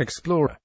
Explorer